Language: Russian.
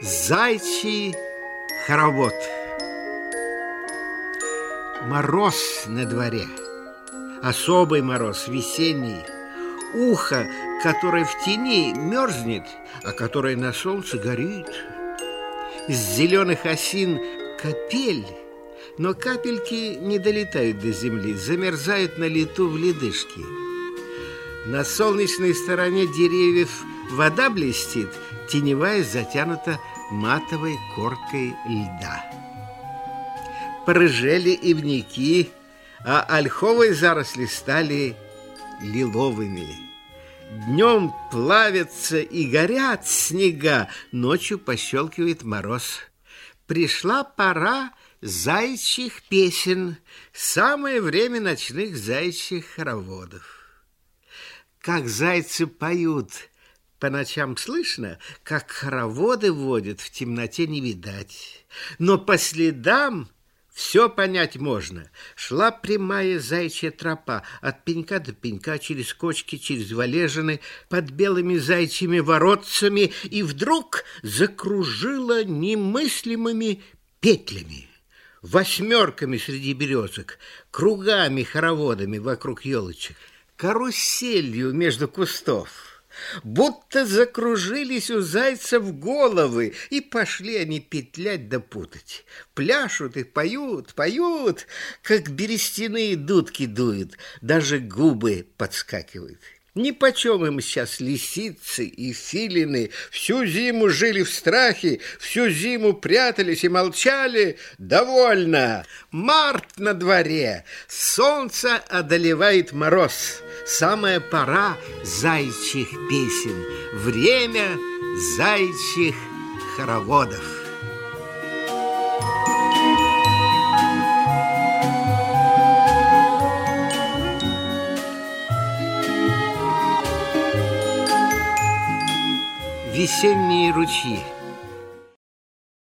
Зайчий хоровод. Мороз на дворе. Особый мороз, весенний. Ухо, которое в тени мерзнет, а которое на солнце горит. Из зеленых осин капель Но капельки не долетают до земли Замерзают на лету в ледышки На солнечной стороне деревьев вода блестит – теневая затянута матовой коркой льда. Порыжели ивники, а ольховые заросли стали лиловыми. Днем плавятся и горят снега, ночью пощелкивает мороз. Пришла пора зайчих песен, самое время ночных зайчих хороводов. Как зайцы поют – по ночам слышно, как хороводы водят, в темноте не видать. Но по следам все понять можно. Шла прямая зайчья тропа от пенька до пенька, через кочки, через валежины, под белыми зайчьими воротцами, и вдруг закружила немыслимыми петлями восьмерками среди березок, кругами, хороводами вокруг елочек, каруселью между кустов будто закружились у зайцев головы, и пошли они петлять да путать. Пляшут и поют, поют, как берестяные дудки дуют, даже губы подскакивают. Ни почем им сейчас лисицы и филины всю зиму жили в страхе, всю зиму прятались и молчали. Довольно! Март на дворе, солнце одолевает мороз. Самая пора зайчих песен, время зайчих хороводов. Весенние ручьи.